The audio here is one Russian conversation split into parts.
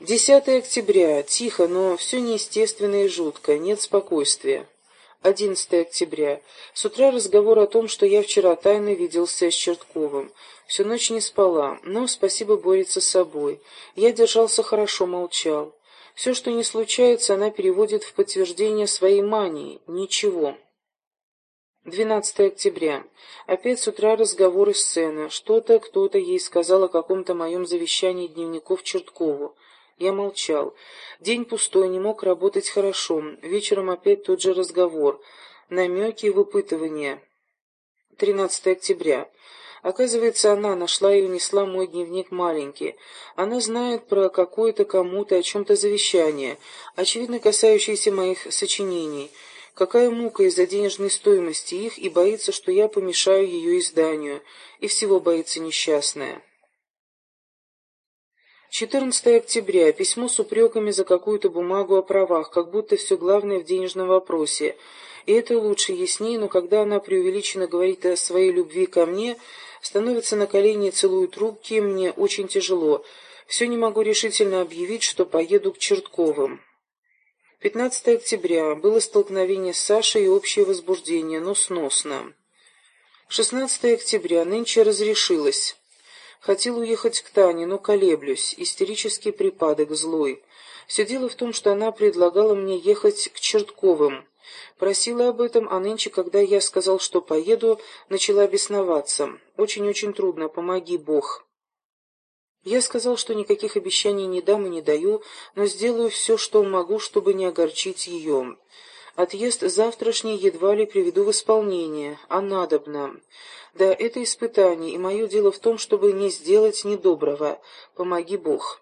10 октября. Тихо, но все неестественно и жутко, нет спокойствия. 11 октября. С утра разговор о том, что я вчера тайно виделся с Чертковым. Всю ночь не спала, но, спасибо, борется с собой. Я держался хорошо, молчал. Все, что не случается, она переводит в подтверждение своей мании. Ничего. 12 октября. Опять с утра разговоры сцена. Что-то кто-то ей сказал о каком-то моем завещании дневников Черткову. Я молчал. День пустой, не мог работать хорошо. Вечером опять тот же разговор. Намеки и выпытывания. 13 октября. Оказывается, она нашла и унесла мой дневник маленький. Она знает про какое-то кому-то о чем-то завещание, очевидно касающееся моих сочинений. Какая мука из-за денежной стоимости их, и боится, что я помешаю ее изданию. И всего боится несчастная. 14 октября. Письмо с упреками за какую-то бумагу о правах, как будто все главное в денежном вопросе. И это лучше, яснее, но когда она преувеличенно говорит о своей любви ко мне, становится на колени и целует руки, мне очень тяжело. Все не могу решительно объявить, что поеду к Чертковым. 15 октября. Было столкновение с Сашей и общее возбуждение, но сносно. 16 октября. Нынче разрешилось. Хотел уехать к Тане, но колеблюсь. Истерический припадок, злой. Все дело в том, что она предлагала мне ехать к Чертковым. Просила об этом, а нынче, когда я сказал, что поеду, начала бесноваться. Очень-очень трудно, помоги, Бог. Я сказал, что никаких обещаний не дам и не даю, но сделаю все, что могу, чтобы не огорчить ее. Отъезд завтрашний едва ли приведу в исполнение, а надобно. Да, это испытание, и мое дело в том, чтобы не сделать недоброго. Помоги Бог.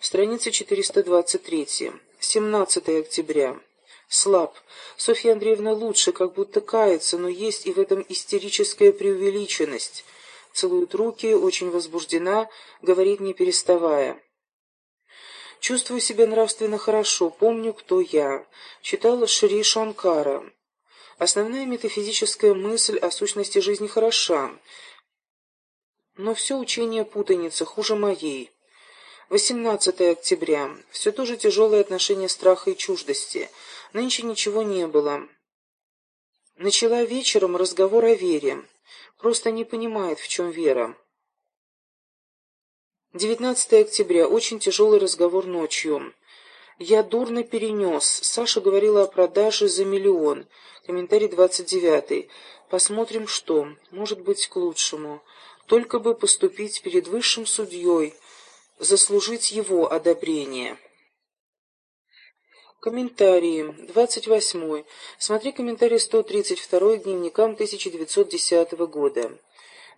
Страница 423. 17 октября. Слаб. Софья Андреевна лучше, как будто кается, но есть и в этом истерическая преувеличенность. Целует руки, очень возбуждена, говорит не переставая. Чувствую себя нравственно хорошо, помню, кто я. Читала Шри Шанкара. Основная метафизическая мысль о сущности жизни хороша, но все учение путаница хуже моей. 18 октября. Все то же тяжелое отношение страха и чуждости. Нынче ничего не было. Начала вечером разговор о вере. Просто не понимает, в чем вера. 19 октября. Очень тяжелый разговор ночью. Я дурно перенес. Саша говорила о продаже за миллион. Комментарий 29. Посмотрим, что. Может быть, к лучшему. Только бы поступить перед высшим судьей, заслужить его одобрение. Комментарии. 28. Смотри комментарий 132 к дневникам 1910 года.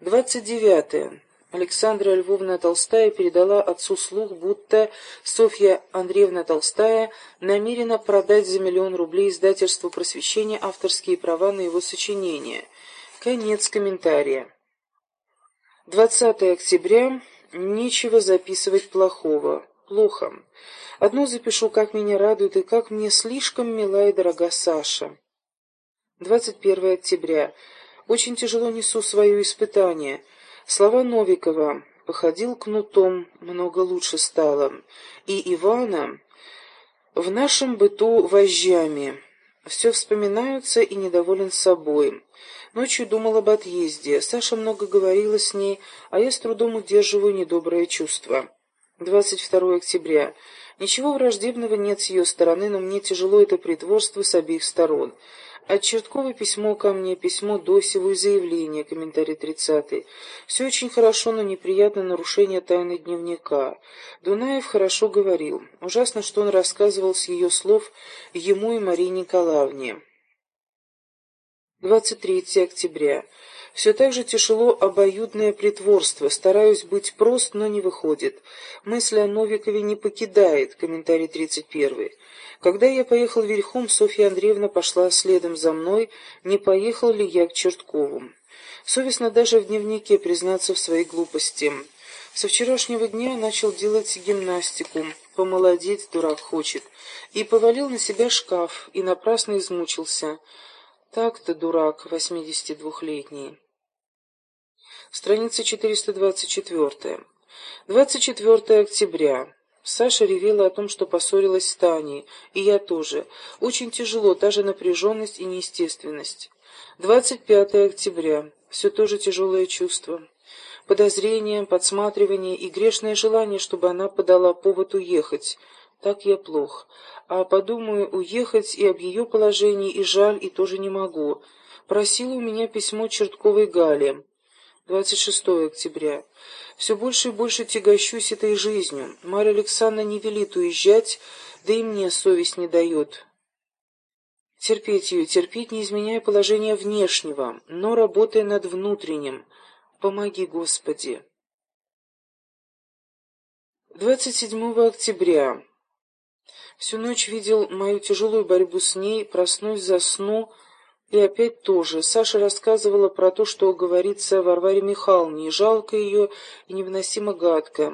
29. Александра Львовна Толстая передала отцу слух, будто Софья Андреевна Толстая намерена продать за миллион рублей издательству просвещения авторские права на его сочинения. Конец комментария. 20 октября. Нечего записывать плохого. Плохо. Одно запишу, как меня радует и как мне слишком мила и дорога Саша. 21 октября. Очень тяжело несу свое испытание — Слова Новикова «походил кнутом, много лучше стало» и Ивана «в нашем быту вожжами». Все вспоминаются и недоволен собой. Ночью думал об отъезде. Саша много говорила с ней, а я с трудом удерживаю недоброе чувство. 22 октября. Ничего враждебного нет с ее стороны, но мне тяжело это притворство с обеих сторон. От письмо ко мне, письмо Досеву и заявление, комментарий 30 Все очень хорошо, но неприятно нарушение тайны дневника. Дунаев хорошо говорил. Ужасно, что он рассказывал с ее слов ему и Марии Николаевне. 23 октября. Все так же тяжело обоюдное притворство. Стараюсь быть прост, но не выходит. Мысль о Новикове не покидает. Комментарий 31. Когда я поехал верхом, Софья Андреевна пошла следом за мной, не поехал ли я к Черткову. Совестно даже в дневнике признаться в своей глупости. Со вчерашнего дня начал делать гимнастику. Помолодеть дурак хочет. И повалил на себя шкаф, и напрасно измучился. Так-то дурак, 82-летний. Страница 424. 24 октября. Саша ревела о том, что поссорилась с Таней, и я тоже. Очень тяжело, та же напряженность и неестественность. 25 октября. Все то же тяжелое чувство. Подозрение, подсматривание и грешное желание, чтобы она подала повод уехать. Так я плох. А подумаю, уехать и об ее положении, и жаль, и тоже не могу. Просила у меня письмо Чертковой Гали. 26 октября. Все больше и больше тягощусь этой жизнью. Марья Александровна не велит уезжать, да и мне совесть не дает. Терпеть ее, терпеть, не изменяя положение внешнего, но работая над внутренним. Помоги, Господи. 27 октября. Всю ночь видел мою тяжелую борьбу с ней, проснусь, засну, и опять тоже. Саша рассказывала про то, что говорится Варваре Михайловне, и жалко ее, и невыносимо гадко.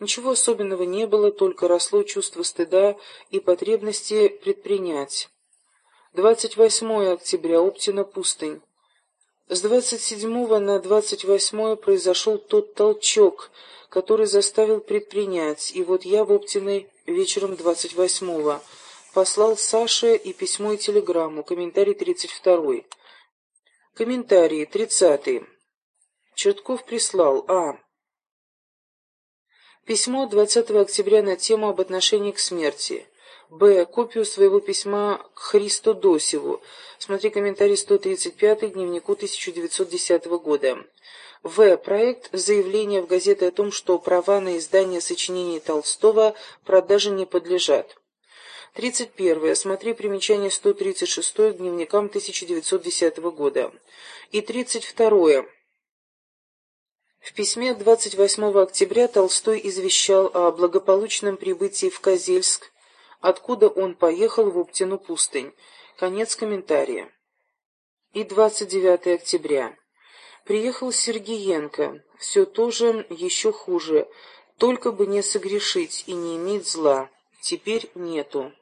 Ничего особенного не было, только росло чувство стыда и потребности предпринять. 28 октября. Оптина пустынь. С 27 на 28 произошел тот толчок, который заставил предпринять, и вот я в Оптиной вечером 28-го Послал Саше и письмо, и телеграмму. Комментарий 32. Комментарий 30. Чертков прислал. А. Письмо 20 октября на тему об отношении к смерти. Б. Копию своего письма к Христу Досеву. Смотри комментарий 135 к дневнику 1910 года. В. Проект заявления в газеты о том, что права на издание сочинений Толстого продаже не подлежат. 31. Смотри примечание 136 к дневникам 1910 года. И 32. В письме 28 октября Толстой извещал о благополучном прибытии в Козельск, откуда он поехал в Уптину пустынь. Конец комментария. И 29 октября. Приехал Сергеенко. Все тоже еще хуже. Только бы не согрешить и не иметь зла. Теперь нету.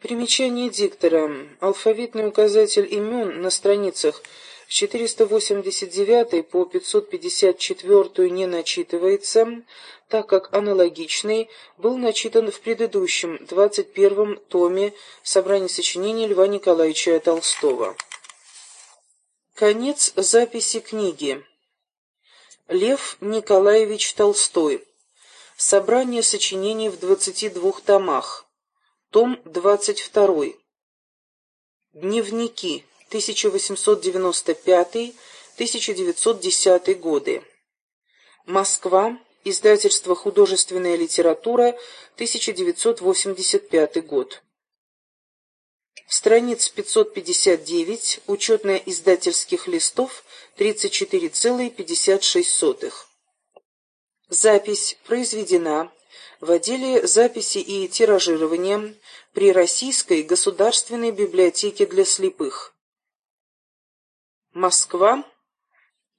Примечание диктора. Алфавитный указатель имен на страницах с 489 по 554 не начитывается, так как аналогичный был начитан в предыдущем, 21-м томе собрания сочинений Льва Николаевича Толстого. Конец записи книги. Лев Николаевич Толстой. Собрание сочинений в 22 томах. Том 22. Дневники 1895-1910 годы. Москва. Издательство «Художественная литература», 1985 год. Страниц 559, учетная издательских листов, 34,56. Запись произведена в отделе записи и тиражирования при Российской государственной библиотеке для слепых. Москва,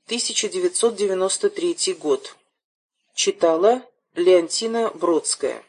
1993 год. Читала Леонтина Бродская.